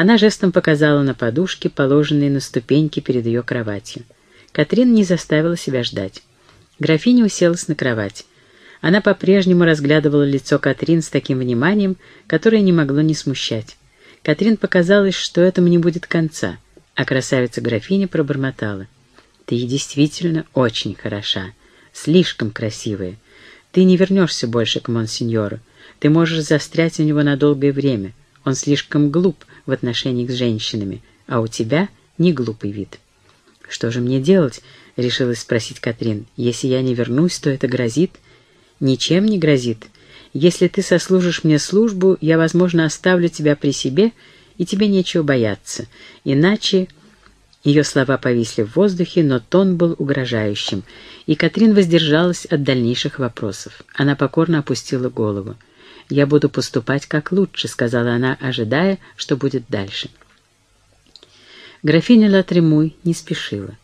Она жестом показала на подушке, положенные на ступеньки перед ее кроватью. Катрин не заставила себя ждать. Графиня уселась на кровать. Она по-прежнему разглядывала лицо Катрин с таким вниманием, которое не могло не смущать. Катрин показалось, что этому не будет конца, а красавица-графиня пробормотала. «Ты действительно очень хороша, слишком красивая. Ты не вернешься больше к монсеньору. Ты можешь застрять у него на долгое время. Он слишком глуп в отношениях с женщинами, а у тебя не глупый вид». «Что же мне делать?» — решилась спросить Катрин. «Если я не вернусь, то это грозит?» «Ничем не грозит. Если ты сослужишь мне службу, я, возможно, оставлю тебя при себе, и тебе нечего бояться. Иначе...» Ее слова повисли в воздухе, но тон был угрожающим, и Катрин воздержалась от дальнейших вопросов. Она покорно опустила голову. «Я буду поступать как лучше», — сказала она, ожидая, что будет дальше. Графиня Латремуй не спешила.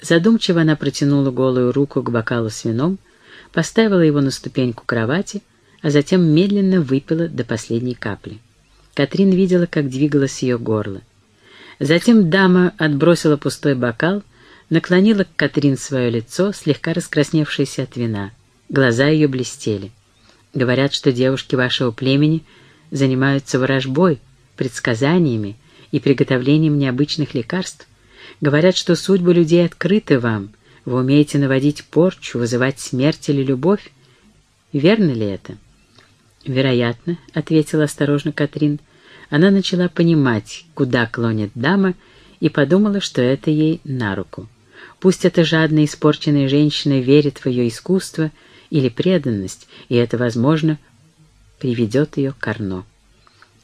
Задумчиво она протянула голую руку к бокалу с вином, поставила его на ступеньку кровати, а затем медленно выпила до последней капли. Катрин видела, как двигалось ее горло. Затем дама отбросила пустой бокал, наклонила к Катрин свое лицо, слегка раскрасневшееся от вина. Глаза ее блестели. Говорят, что девушки вашего племени занимаются ворожбой, предсказаниями и приготовлением необычных лекарств. Говорят, что судьбы людей открыты вам. Вы умеете наводить порчу, вызывать смерть или любовь. Верно ли это? «Вероятно», — ответила осторожно Катрин, — она начала понимать, куда клонит дама, и подумала, что это ей на руку. Пусть эта жадная испорченная женщина верит в ее искусство или преданность, и это, возможно, приведет ее к Арно.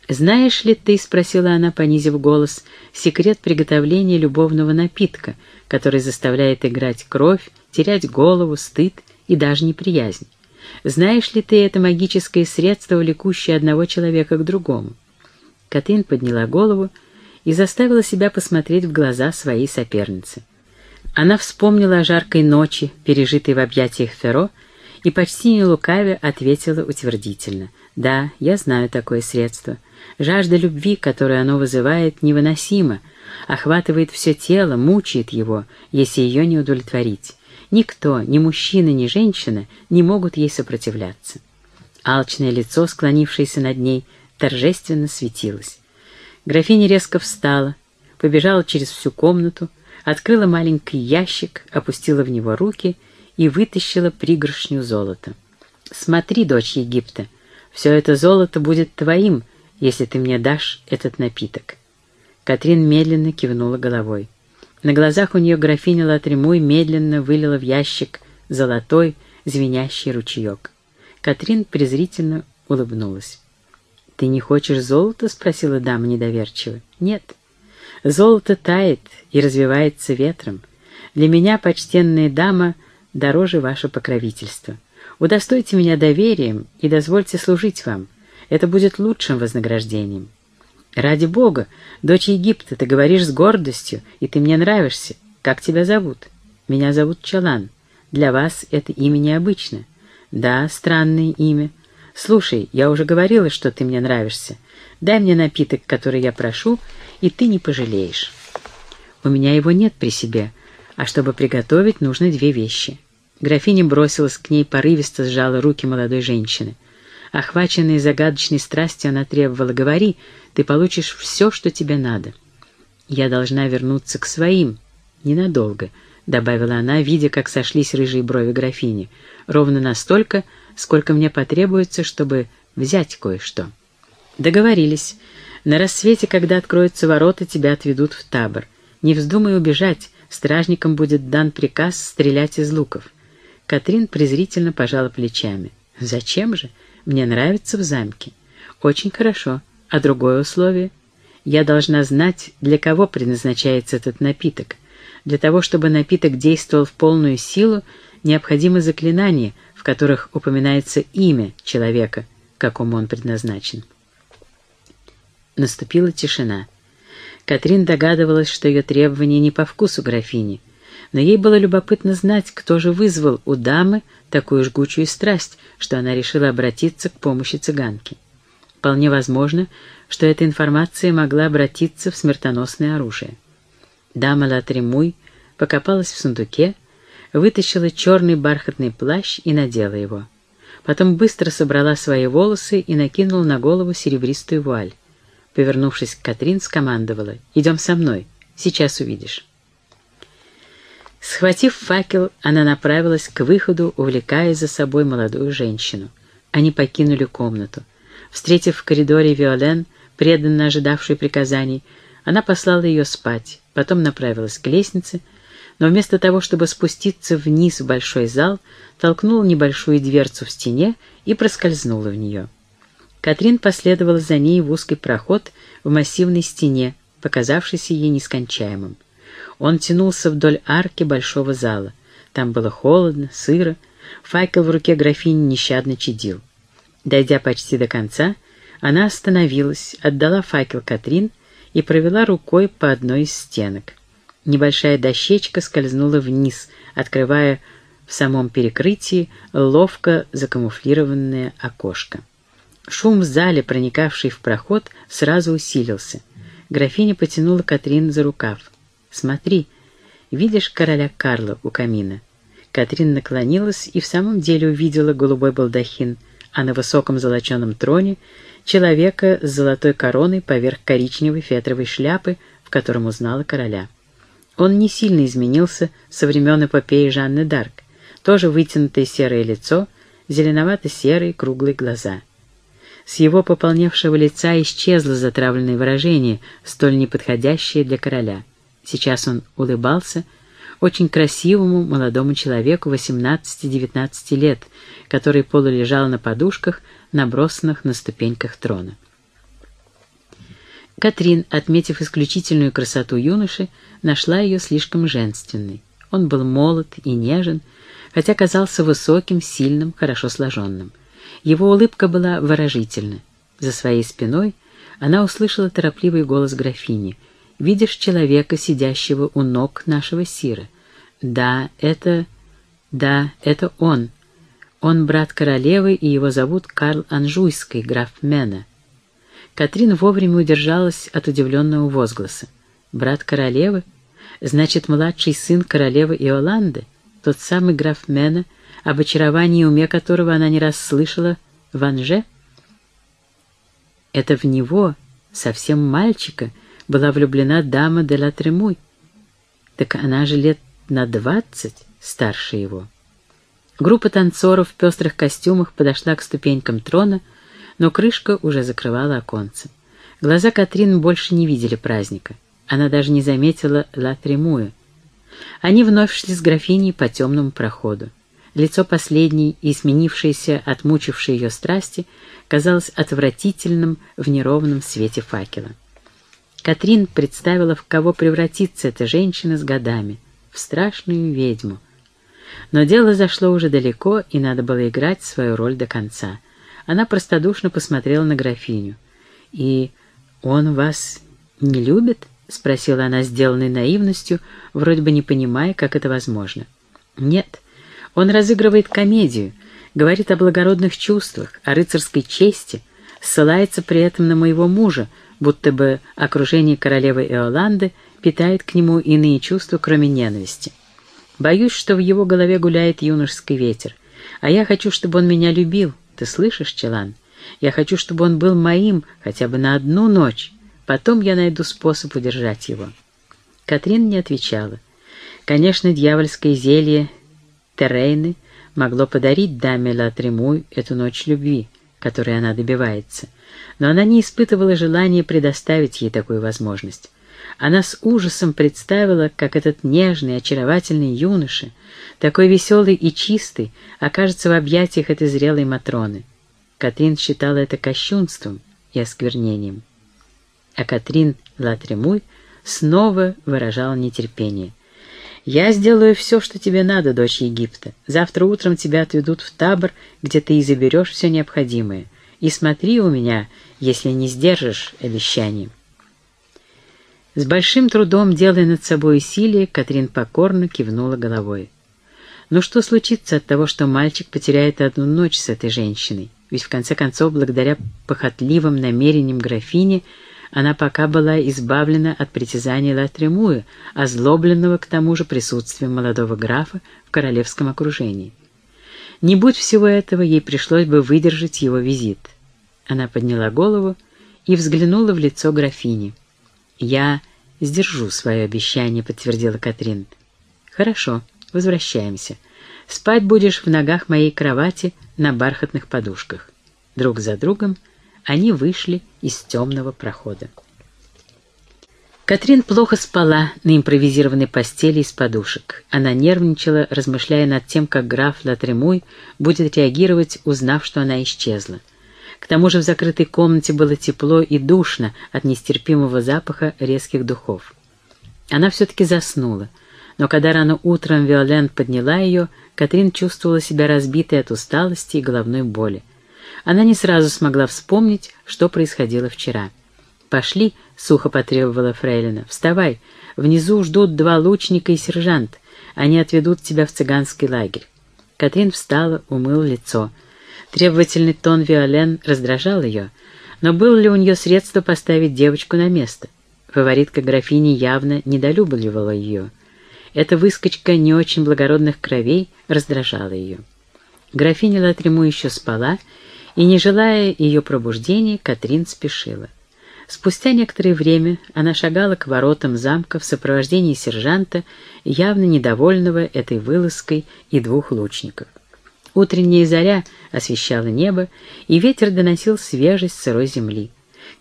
«Знаешь ли ты, — спросила она, понизив голос, — секрет приготовления любовного напитка, который заставляет играть кровь, терять голову, стыд и даже неприязнь? Знаешь ли ты это магическое средство, влекущее одного человека к другому?» Катрин подняла голову и заставила себя посмотреть в глаза своей соперницы. Она вспомнила о жаркой ночи, пережитой в объятиях Феро, и почти не лукавя ответила утвердительно. «Да, я знаю такое средство. Жажда любви, которую оно вызывает, невыносима, охватывает все тело, мучает его, если ее не удовлетворить. Никто, ни мужчина, ни женщина, не могут ей сопротивляться». Алчное лицо, склонившееся над ней, — торжественно светилась. Графиня резко встала, побежала через всю комнату, открыла маленький ящик, опустила в него руки и вытащила пригоршню золота. «Смотри, дочь Египта, все это золото будет твоим, если ты мне дашь этот напиток». Катрин медленно кивнула головой. На глазах у нее графиня Латремуй медленно вылила в ящик золотой, звенящий ручеек. Катрин презрительно улыбнулась. «Ты не хочешь золота?» — спросила дама недоверчиво. «Нет. Золото тает и развивается ветром. Для меня, почтенная дама, дороже ваше покровительство. Удостойте меня доверием и дозвольте служить вам. Это будет лучшим вознаграждением». «Ради Бога, дочь Египта, ты говоришь с гордостью, и ты мне нравишься. Как тебя зовут?» «Меня зовут Чалан. Для вас это имя необычно». «Да, странное имя. «Слушай, я уже говорила, что ты мне нравишься. Дай мне напиток, который я прошу, и ты не пожалеешь». «У меня его нет при себе, а чтобы приготовить, нужны две вещи». Графиня бросилась к ней, порывисто сжала руки молодой женщины. Охваченная загадочной страстью, она требовала «Говори, ты получишь все, что тебе надо». «Я должна вернуться к своим. Ненадолго», — добавила она, видя, как сошлись рыжие брови графини. «Ровно настолько, сколько мне потребуется, чтобы взять кое-что. Договорились. На рассвете, когда откроются ворота, тебя отведут в табор. Не вздумай убежать, стражникам будет дан приказ стрелять из луков. Катрин презрительно пожала плечами. «Зачем же? Мне нравится в замке». «Очень хорошо. А другое условие?» «Я должна знать, для кого предназначается этот напиток. Для того, чтобы напиток действовал в полную силу, необходимо заклинание — в которых упоминается имя человека, какому он предназначен. Наступила тишина. Катрин догадывалась, что ее требования не по вкусу графини, но ей было любопытно знать, кто же вызвал у дамы такую жгучую страсть, что она решила обратиться к помощи цыганки. Вполне возможно, что эта информация могла обратиться в смертоносное оружие. Дама Латремуй покопалась в сундуке, вытащила черный бархатный плащ и надела его. Потом быстро собрала свои волосы и накинула на голову серебристую вуаль. Повернувшись к Катрин, скомандовала «Идем со мной, сейчас увидишь». Схватив факел, она направилась к выходу, увлекая за собой молодую женщину. Они покинули комнату. Встретив в коридоре Виолен, преданно ожидавшую приказаний, она послала ее спать, потом направилась к лестнице, но вместо того, чтобы спуститься вниз в большой зал, толкнула небольшую дверцу в стене и проскользнула в нее. Катрин последовала за ней в узкий проход в массивной стене, показавшийся ей нескончаемым. Он тянулся вдоль арки большого зала. Там было холодно, сыро, факел в руке графини нещадно чадил. Дойдя почти до конца, она остановилась, отдала факел Катрин и провела рукой по одной из стенок. Небольшая дощечка скользнула вниз, открывая в самом перекрытии ловко закамуфлированное окошко. Шум в зале, проникавший в проход, сразу усилился. Графиня потянула Катрин за рукав. «Смотри, видишь короля Карла у камина?» Катрин наклонилась и в самом деле увидела голубой балдахин, а на высоком золоченом троне человека с золотой короной поверх коричневой фетровой шляпы, в котором узнала короля. Он не сильно изменился со времен эпопеи Жанны Дарк. Тоже вытянутое серое лицо, зеленовато-серые круглые глаза. С его пополневшего лица исчезло затравленное выражение, столь неподходящее для короля. Сейчас он улыбался очень красивому молодому человеку 18-19 лет, который полулежал на подушках, набросанных на ступеньках трона. Катрин, отметив исключительную красоту юноши, нашла ее слишком женственной. Он был молод и нежен, хотя казался высоким, сильным, хорошо сложенным. Его улыбка была выразительна. За своей спиной она услышала торопливый голос графини. «Видишь человека, сидящего у ног нашего сира?» «Да, это... да, это он. Он брат королевы, и его зовут Карл Анжуйский, граф Мена». Катрин вовремя удержалась от удивленного возгласа. «Брат королевы? Значит, младший сын королевы Иоланды? Тот самый граф Мена, об очаровании уме которого она не раз слышала в Анже?» Это в него, совсем мальчика, была влюблена дама де ла Тремуй. Так она же лет на двадцать старше его. Группа танцоров в пестрых костюмах подошла к ступенькам трона, но крышка уже закрывала оконце. Глаза Катрин больше не видели праздника. Она даже не заметила Ла Тремуя. Они вновь шли с графиней по темному проходу. Лицо последней и сменившееся от ее страсти казалось отвратительным в неровном свете факела. Катрин представила, в кого превратится эта женщина с годами, в страшную ведьму. Но дело зашло уже далеко, и надо было играть свою роль до конца. Она простодушно посмотрела на графиню. «И он вас не любит?» — спросила она, сделанной наивностью, вроде бы не понимая, как это возможно. «Нет, он разыгрывает комедию, говорит о благородных чувствах, о рыцарской чести, ссылается при этом на моего мужа, будто бы окружение королевы Иоланды питает к нему иные чувства, кроме ненависти. Боюсь, что в его голове гуляет юношеский ветер, а я хочу, чтобы он меня любил, ты слышишь, Челан? Я хочу, чтобы он был моим хотя бы на одну ночь. Потом я найду способ удержать его». Катрин не отвечала. Конечно, дьявольское зелье Террейны могло подарить даме Ла Тремуй эту ночь любви, которой она добивается, но она не испытывала желания предоставить ей такую возможность. Она с ужасом представила, как этот нежный, очаровательный юноша, такой веселый и чистый, окажется в объятиях этой зрелой Матроны. Катрин считала это кощунством и осквернением. А Катрин Латремуй снова выражала нетерпение. «Я сделаю все, что тебе надо, дочь Египта. Завтра утром тебя отведут в табор, где ты и заберешь все необходимое. И смотри у меня, если не сдержишь обещание». С большим трудом, делая над собой усилие, Катрин покорно кивнула головой. Ну что случится от того, что мальчик потеряет одну ночь с этой женщиной? ведь в конце концов, благодаря похотливым намерениям графини, она пока была избавлена от притязаний Латремуя, озлобленного к тому же присутствием молодого графа в королевском окружении. Не будь всего этого, ей пришлось бы выдержать его визит. Она подняла голову и взглянула в лицо графини. «Я сдержу свое обещание», — подтвердила Катрин. «Хорошо, возвращаемся. Спать будешь в ногах моей кровати на бархатных подушках». Друг за другом они вышли из темного прохода. Катрин плохо спала на импровизированной постели из подушек. Она нервничала, размышляя над тем, как граф Латремуй будет реагировать, узнав, что она исчезла. К тому же в закрытой комнате было тепло и душно от нестерпимого запаха резких духов. Она все-таки заснула, но когда рано утром Виолен подняла ее, Катрин чувствовала себя разбитой от усталости и головной боли. Она не сразу смогла вспомнить, что происходило вчера. «Пошли», — сухо потребовала Фрейлина. «Вставай. Внизу ждут два лучника и сержант. Они отведут тебя в цыганский лагерь». Катрин встала, умыла лицо. Требовательный тон Виолен раздражал ее, но было ли у нее средство поставить девочку на место? Фаворитка графини явно недолюбливала ее. Эта выскочка не очень благородных кровей раздражала ее. Графиня Латриму еще спала, и, не желая ее пробуждения, Катрин спешила. Спустя некоторое время она шагала к воротам замка в сопровождении сержанта, явно недовольного этой вылазкой и двух лучников. Утренняя заря освещала небо, и ветер доносил свежесть сырой земли.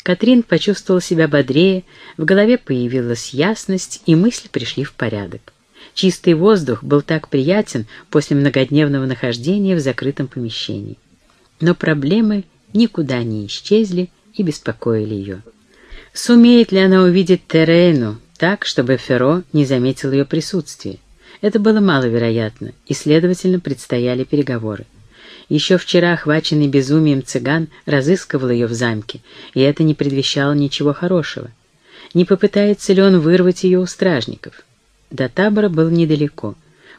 Катрин почувствовала себя бодрее, в голове появилась ясность, и мысли пришли в порядок. Чистый воздух был так приятен после многодневного нахождения в закрытом помещении. Но проблемы никуда не исчезли и беспокоили ее. Сумеет ли она увидеть Терейну так, чтобы Феро не заметил ее присутствие? Это было маловероятно, и, следовательно, предстояли переговоры. Еще вчера, охваченный безумием цыган, разыскивал ее в замке, и это не предвещало ничего хорошего. Не попытается ли он вырвать ее у стражников? До табора было недалеко.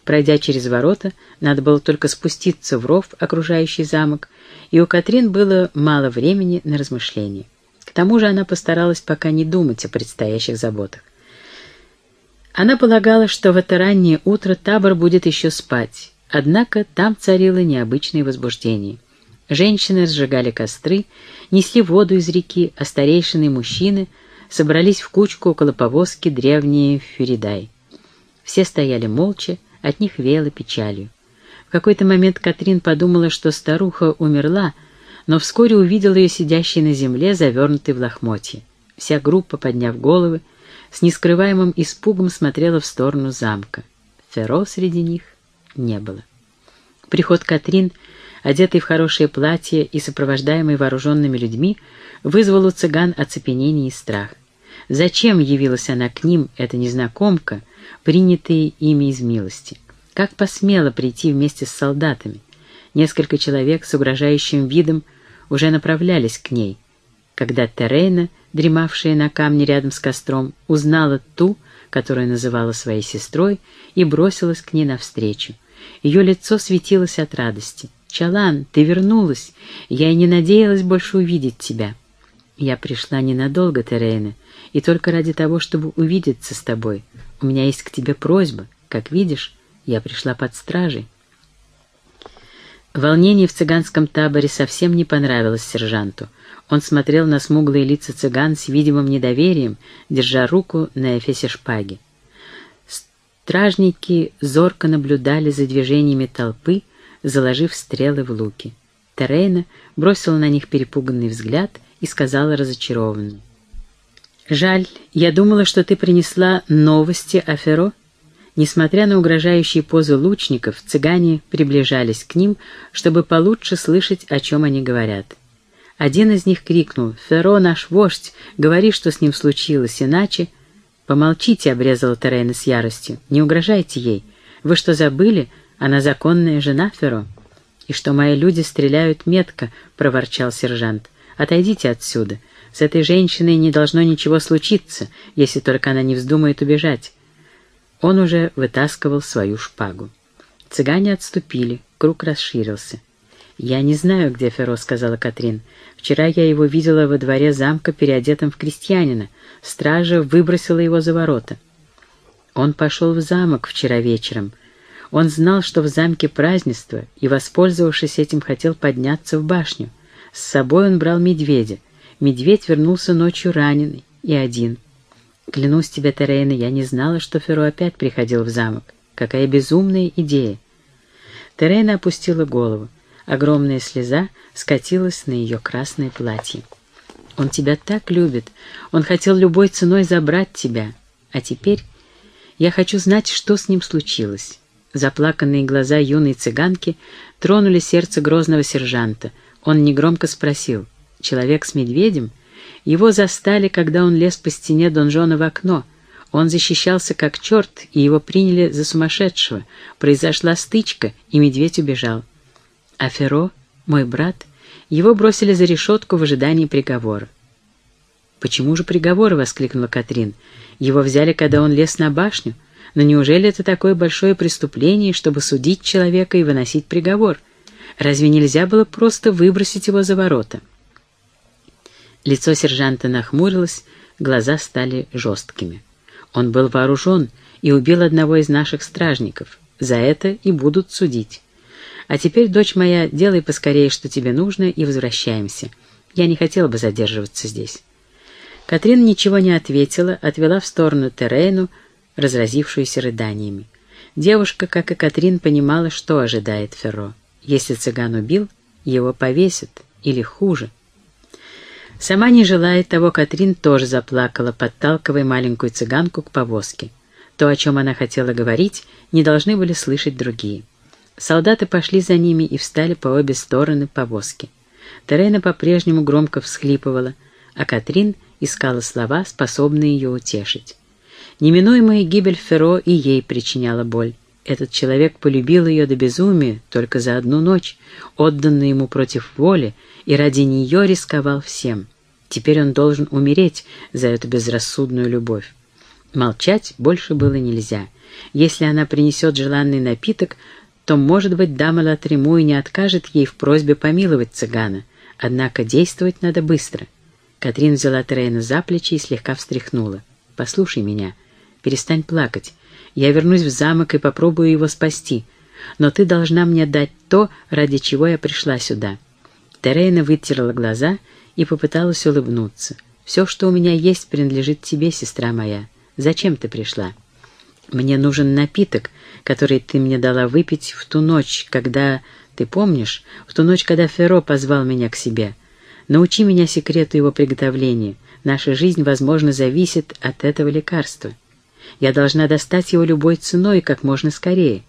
Пройдя через ворота, надо было только спуститься в ров, окружающий замок, и у Катрин было мало времени на размышления. К тому же она постаралась пока не думать о предстоящих заботах. Она полагала, что в это раннее утро табор будет еще спать, однако там царило необычное возбуждение. Женщины сжигали костры, несли воду из реки, а старейшины и мужчины собрались в кучку около повозки древние Феридай. Все стояли молча, от них веяло печалью. В какой-то момент Катрин подумала, что старуха умерла, но вскоре увидела ее сидящей на земле, завернутой в лохмотье. Вся группа, подняв головы, с нескрываемым испугом смотрела в сторону замка. Феро среди них не было. Приход Катрин, одетый в хорошее платье и сопровождаемый вооруженными людьми, вызвал у цыган оцепенение и страх. Зачем явилась она к ним, эта незнакомка, принятая ими из милости? Как посмела прийти вместе с солдатами? Несколько человек с угрожающим видом уже направлялись к ней, когда Терейна, дремавшая на камне рядом с костром, узнала ту, которую называла своей сестрой, и бросилась к ней навстречу. Ее лицо светилось от радости. «Чалан, ты вернулась! Я и не надеялась больше увидеть тебя!» «Я пришла ненадолго, Терейна, и только ради того, чтобы увидеться с тобой. У меня есть к тебе просьба. Как видишь, я пришла под стражей». Волнение в цыганском таборе совсем не понравилось сержанту. Он смотрел на смуглые лица цыган с видимым недоверием, держа руку на эфесе шпаги. Стражники зорко наблюдали за движениями толпы, заложив стрелы в луки. Терейна бросила на них перепуганный взгляд и сказала разочарованно. «Жаль, я думала, что ты принесла новости о Феро». Несмотря на угрожающие позы лучников, цыгане приближались к ним, чтобы получше слышать, о чем они говорят. Один из них крикнул «Феро, наш вождь, говори, что с ним случилось, иначе...» «Помолчите», — обрезала Терейна с яростью, — «не угрожайте ей. Вы что, забыли? Она законная жена Феро». «И что мои люди стреляют метко», — проворчал сержант. «Отойдите отсюда. С этой женщиной не должно ничего случиться, если только она не вздумает убежать. Он уже вытаскивал свою шпагу. Цыгане отступили, круг расширился. «Я не знаю, где Феро», — сказала Катрин. «Вчера я его видела во дворе замка, переодетым в крестьянина. Стража выбросила его за ворота». Он пошел в замок вчера вечером. Он знал, что в замке празднество, и, воспользовавшись этим, хотел подняться в башню. С собой он брал медведя. Медведь вернулся ночью раненый и один. Клянусь тебе, Терейна, я не знала, что Феро опять приходил в замок. Какая безумная идея! Терейна опустила голову. Огромная слеза скатилась на ее красное платье. «Он тебя так любит. Он хотел любой ценой забрать тебя. А теперь я хочу знать, что с ним случилось». Заплаканные глаза юной цыганки тронули сердце грозного сержанта. Он негромко спросил. «Человек с медведем?» Его застали, когда он лез по стене донжона в окно. Он защищался как черт, и его приняли за сумасшедшего. Произошла стычка, и медведь убежал. А Феро, мой брат, его бросили за решетку в ожидании приговора. «Почему же приговора?» — воскликнула Катрин. «Его взяли, когда он лез на башню. Но неужели это такое большое преступление, чтобы судить человека и выносить приговор? Разве нельзя было просто выбросить его за ворота?» Лицо сержанта нахмурилось, глаза стали жесткими. Он был вооружен и убил одного из наших стражников. За это и будут судить. А теперь, дочь моя, делай поскорее, что тебе нужно, и возвращаемся. Я не хотела бы задерживаться здесь». Катрин ничего не ответила, отвела в сторону Терейну, разразившуюся рыданиями. Девушка, как и Катрин, понимала, что ожидает Ферро. Если цыган убил, его повесят, или хуже. Сама не желая того, Катрин тоже заплакала, подталкивая маленькую цыганку к повозке. То, о чем она хотела говорить, не должны были слышать другие. Солдаты пошли за ними и встали по обе стороны повозки. Терена по-прежнему громко всхлипывала, а Катрин искала слова, способные ее утешить. Неминуемая гибель Феро и ей причиняла боль. Этот человек полюбил ее до безумия только за одну ночь, отданный ему против воли, и ради нее рисковал всем. Теперь он должен умереть за эту безрассудную любовь. Молчать больше было нельзя. Если она принесет желанный напиток, то, может быть, дама Латриму и не откажет ей в просьбе помиловать цыгана. Однако действовать надо быстро. Катрин взяла Трейна за плечи и слегка встряхнула. «Послушай меня. Перестань плакать. Я вернусь в замок и попробую его спасти. Но ты должна мне дать то, ради чего я пришла сюда». Терейна вытерла глаза и попыталась улыбнуться. «Все, что у меня есть, принадлежит тебе, сестра моя. Зачем ты пришла?» Мне нужен напиток, который ты мне дала выпить в ту ночь, когда... Ты помнишь? В ту ночь, когда Феро позвал меня к себе. Научи меня секрету его приготовления. Наша жизнь, возможно, зависит от этого лекарства. Я должна достать его любой ценой как можно скорее.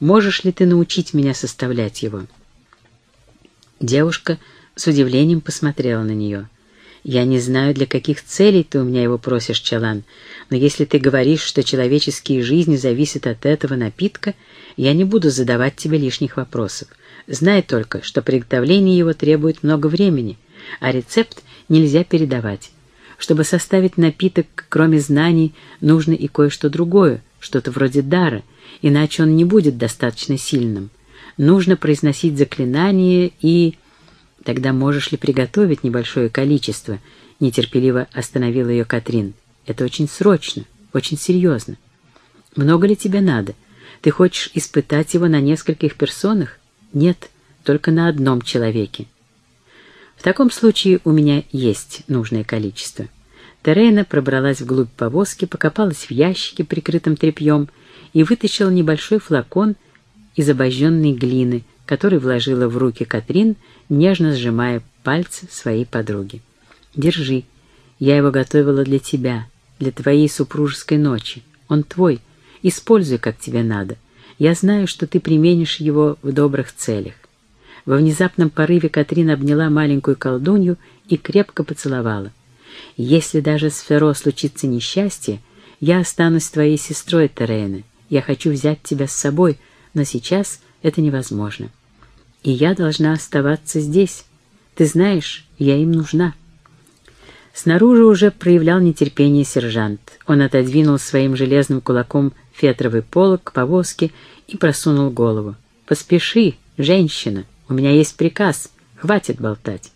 Можешь ли ты научить меня составлять его?» Девушка с удивлением посмотрела на нее. «Я не знаю, для каких целей ты у меня его просишь, Чалан, но если ты говоришь, что человеческие жизни зависят от этого напитка, я не буду задавать тебе лишних вопросов. Знай только, что приготовление его требует много времени, а рецепт нельзя передавать. Чтобы составить напиток, кроме знаний, нужно и кое-что другое, что-то вроде дара, иначе он не будет достаточно сильным. Нужно произносить заклинания и... «Тогда можешь ли приготовить небольшое количество?» — нетерпеливо остановила ее Катрин. «Это очень срочно, очень серьезно. Много ли тебе надо? Ты хочешь испытать его на нескольких персонах? Нет, только на одном человеке. В таком случае у меня есть нужное количество». Терейна пробралась вглубь повозки, покопалась в ящике, прикрытом тряпьем, и вытащила небольшой флакон из обожженной глины, который вложила в руки Катрин, нежно сжимая пальцы своей подруги. «Держи. Я его готовила для тебя, для твоей супружеской ночи. Он твой. Используй, как тебе надо. Я знаю, что ты применишь его в добрых целях». Во внезапном порыве Катрин обняла маленькую колдунью и крепко поцеловала. «Если даже с Феро случится несчастье, я останусь твоей сестрой, Терена. Я хочу взять тебя с собой, но сейчас это невозможно. И я должна оставаться здесь. Ты знаешь, я им нужна. Снаружи уже проявлял нетерпение сержант. Он отодвинул своим железным кулаком фетровый полог к повозке и просунул голову. «Поспеши, женщина!» У меня есть приказ. Хватит болтать».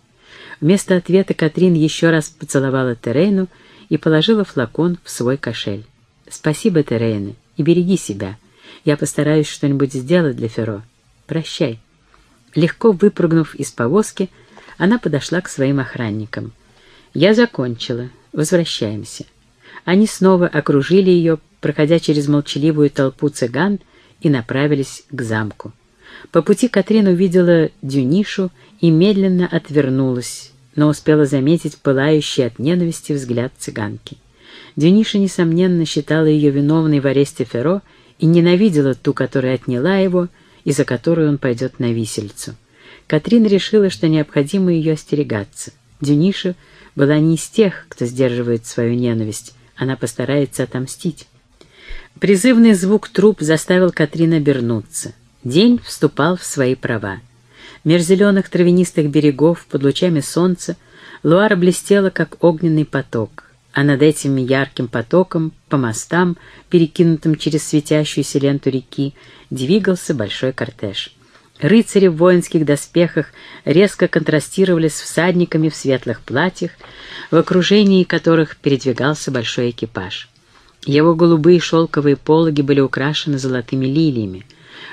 Вместо ответа Катрин еще раз поцеловала Терейну и положила флакон в свой кошель. «Спасибо, Терейна, и береги себя. Я постараюсь что-нибудь сделать для Феро. Прощай». Легко выпрыгнув из повозки, она подошла к своим охранникам. «Я закончила. Возвращаемся». Они снова окружили ее, проходя через молчаливую толпу цыган, и направились к замку. По пути Катрин увидела Дюнишу и медленно отвернулась, но успела заметить пылающий от ненависти взгляд цыганки. Дюниша, несомненно, считала ее виновной в аресте Феро и ненавидела ту, которая отняла его, и за которую он пойдет на висельцу. Катрин решила, что необходимо ее остерегаться. Дюниша была не из тех, кто сдерживает свою ненависть, она постарается отомстить. Призывный звук труп заставил Катрин обернуться. День вступал в свои права. Меж зеленых травянистых берегов под лучами солнца Луара блестела, как огненный поток, а над этим ярким потоком, по мостам, перекинутым через светящуюся ленту реки, двигался большой кортеж. Рыцари в воинских доспехах резко контрастировали с всадниками в светлых платьях, в окружении которых передвигался большой экипаж. Его голубые шелковые пологи были украшены золотыми лилиями.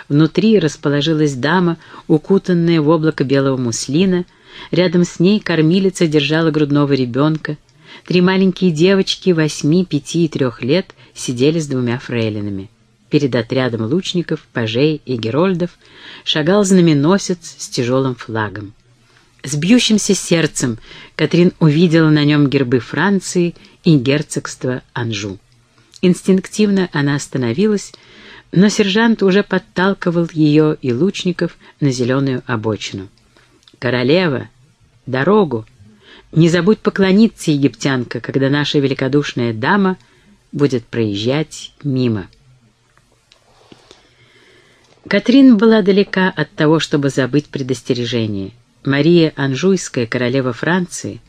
Внутри расположилась дама, укутанная в облако белого муслина. Рядом с ней кормилица держала грудного ребенка. Три маленькие девочки восьми, пяти и трех лет сидели с двумя фрейлинами. Перед отрядом лучников, пажей и герольдов шагал знаменосец с тяжелым флагом. С бьющимся сердцем Катрин увидела на нем гербы Франции и герцогства Анжу. Инстинктивно она остановилась, но сержант уже подталкивал ее и лучников на зеленую обочину. «Королева! Дорогу! Не забудь поклониться, египтянка, когда наша великодушная дама будет проезжать мимо». Катрин была далека от того, чтобы забыть предостережение. Мария Анжуйская, королева Франции,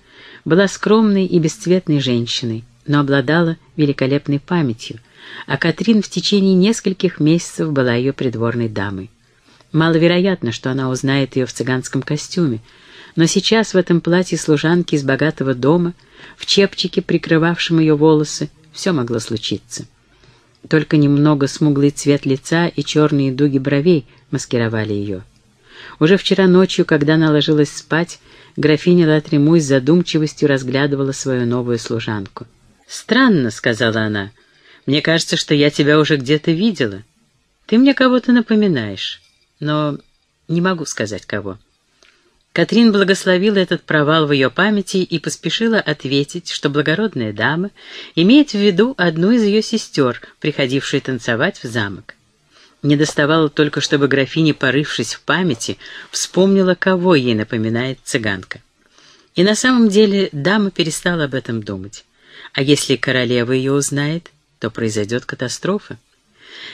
была скромной и бесцветной женщиной, но обладала великолепной памятью, а Катрин в течение нескольких месяцев была ее придворной дамой. Маловероятно, что она узнает ее в цыганском костюме, но сейчас в этом платье служанки из богатого дома, в чепчике, прикрывавшем ее волосы, все могло случиться. Только немного смуглый цвет лица и черные дуги бровей маскировали ее. Уже вчера ночью, когда она ложилась спать, графиня Латремуй с задумчивостью разглядывала свою новую служанку. «Странно», — сказала она, — «мне кажется, что я тебя уже где-то видела. Ты мне кого-то напоминаешь, но не могу сказать кого». Катрин благословила этот провал в ее памяти и поспешила ответить, что благородная дама имеет в виду одну из ее сестер, приходившую танцевать в замок. Не доставало только, чтобы графиня, порывшись в памяти, вспомнила, кого ей напоминает цыганка. И на самом деле дама перестала об этом думать. А если королева ее узнает, то произойдет катастрофа.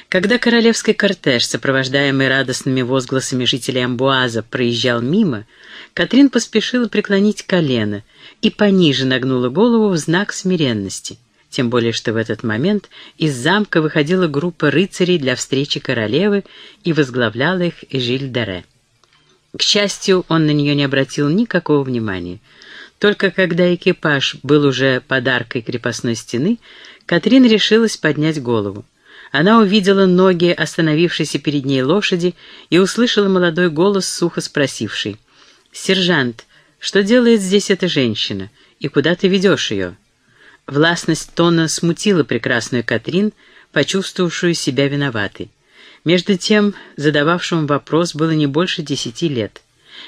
Когда королевский кортеж, сопровождаемый радостными возгласами жителей Амбуаза, проезжал мимо, Катрин поспешила преклонить колено и пониже нагнула голову в знак смиренности, тем более что в этот момент из замка выходила группа рыцарей для встречи королевы и возглавляла их Эжиль Дере. К счастью, он на нее не обратил никакого внимания. Только когда экипаж был уже подаркой крепостной стены, Катрин решилась поднять голову. Она увидела ноги остановившейся перед ней лошади и услышала молодой голос, сухо спросивший. «Сержант, что делает здесь эта женщина? И куда ты ведешь ее?» Властность тона смутила прекрасную Катрин, почувствовавшую себя виноватой. Между тем, задававшему вопрос было не больше десяти лет.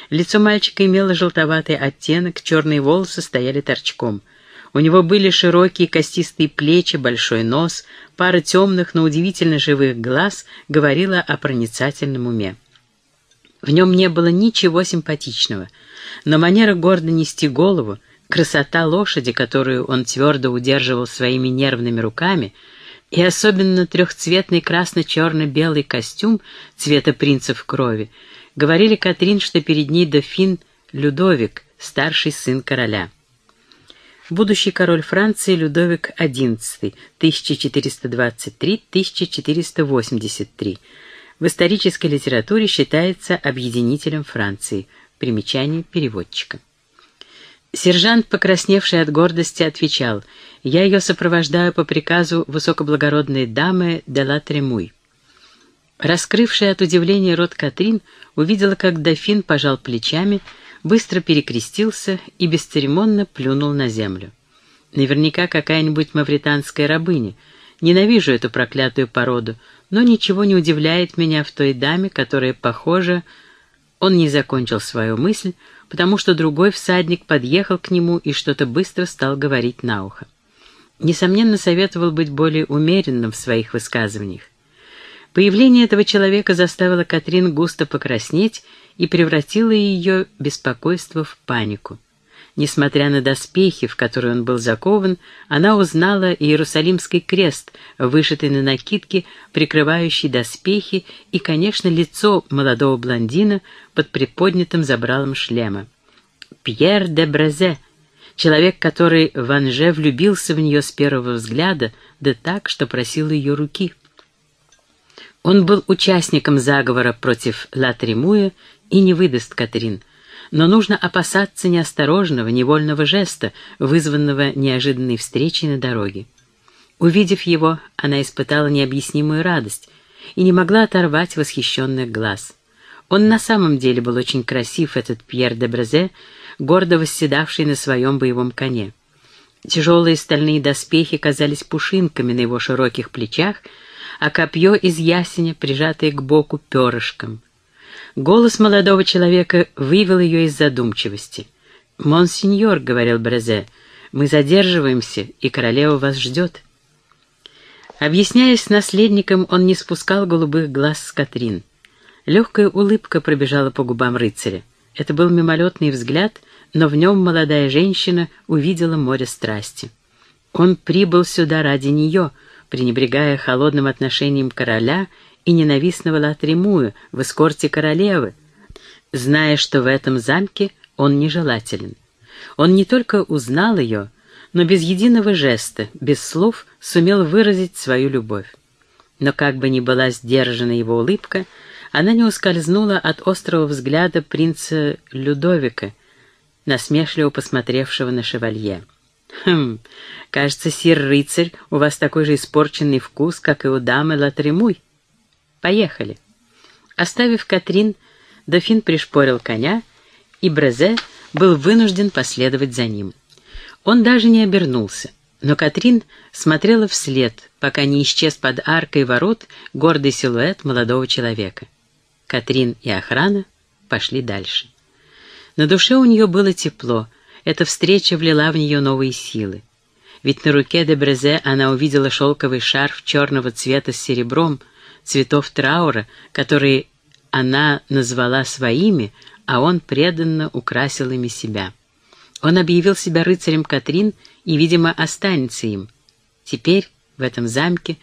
Лицо мальчика имело желтоватый оттенок, черные волосы стояли торчком — у него были широкие костистые плечи, большой нос, пара темных, но удивительно живых глаз говорила о проницательном уме. В нем не было ничего симпатичного, но манера гордо нести голову, красота лошади, которую он твердо удерживал своими нервными руками, и особенно трехцветный красно-черно-белый костюм цвета принцев крови, говорили Катрин, что перед ней дофин Людовик, старший сын короля будущий король Франции Людовик XI, 1423-1483, в исторической литературе считается объединителем Франции. Примечание переводчика. Сержант, покрасневший от гордости, отвечал, «Я ее сопровождаю по приказу высокоблагородной дамы де ла Тремуй». Раскрывшая от удивления рот Катрин увидела, как дофин пожал плечами, быстро перекрестился и бесцеремонно плюнул на землю. Наверняка какая-нибудь мавританская рабыня. Ненавижу эту проклятую породу, но ничего не удивляет меня в той даме, которая, похожа... Он не закончил свою мысль, потому что другой всадник подъехал к нему и что-то быстро стал говорить на ухо. Несомненно, советовал быть более умеренным в своих высказываниях. Появление этого человека заставило Катрин густо покраснеть и превратило ее беспокойство в панику. Несмотря на доспехи, в которые он был закован, она узнала Иерусалимский крест, вышитый на накидке, прикрывающий доспехи, и, конечно, лицо молодого блондина под приподнятым забралом шлема. Пьер де Брезе, человек, который в Анже влюбился в нее с первого взгляда, да так, что просил ее руки. Он был участником заговора против Ла Тремуя и не выдаст Катрин, но нужно опасаться неосторожного, невольного жеста, вызванного неожиданной встречей на дороге. Увидев его, она испытала необъяснимую радость и не могла оторвать восхищенных глаз. Он на самом деле был очень красив, этот Пьер де Брезе, гордо восседавший на своем боевом коне. Тяжелые стальные доспехи казались пушинками на его широких плечах, а копье из ясеня, прижатое к боку перышком. Голос молодого человека вывел ее из задумчивости. «Монсеньор», — говорил Брезе, — «мы задерживаемся, и королева вас ждет». Объясняясь наследником, он не спускал голубых глаз с Катрин. Легкая улыбка пробежала по губам рыцаря. Это был мимолетный взгляд, но в нем молодая женщина увидела море страсти. Он прибыл сюда ради нее — пренебрегая холодным отношением короля и ненавистного Латремуя в эскорте королевы, зная, что в этом замке он нежелателен. Он не только узнал ее, но без единого жеста, без слов сумел выразить свою любовь. Но как бы ни была сдержана его улыбка, она не ускользнула от острого взгляда принца Людовика, насмешливо посмотревшего на шевалье. «Хм, кажется, сир-рыцарь, у вас такой же испорченный вкус, как и у дамы Латремуй. Поехали». Оставив Катрин, дофин пришпорил коня, и Брезе был вынужден последовать за ним. Он даже не обернулся, но Катрин смотрела вслед, пока не исчез под аркой ворот гордый силуэт молодого человека. Катрин и охрана пошли дальше. На душе у нее было тепло, эта встреча влила в нее новые силы. Ведь на руке де Брезе она увидела шелковый шарф черного цвета с серебром, цветов траура, которые она назвала своими, а он преданно украсил ими себя. Он объявил себя рыцарем Катрин и, видимо, останется им. Теперь, в этом замке,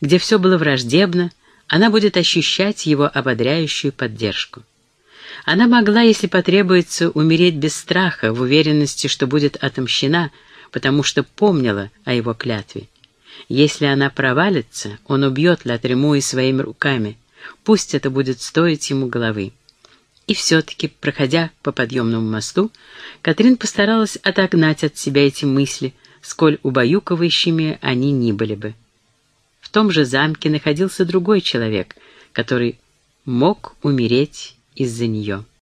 где все было враждебно, она будет ощущать его ободряющую поддержку. Она могла, если потребуется, умереть без страха, в уверенности, что будет отомщена, потому что помнила о его клятве. Если она провалится, он убьет Латремуи своими руками. Пусть это будет стоить ему головы. И все-таки, проходя по подъемному мосту, Катрин постаралась отогнать от себя эти мысли, сколь убаюкивающими они ни были бы. В том же замке находился другой человек, который мог умереть из-за нее.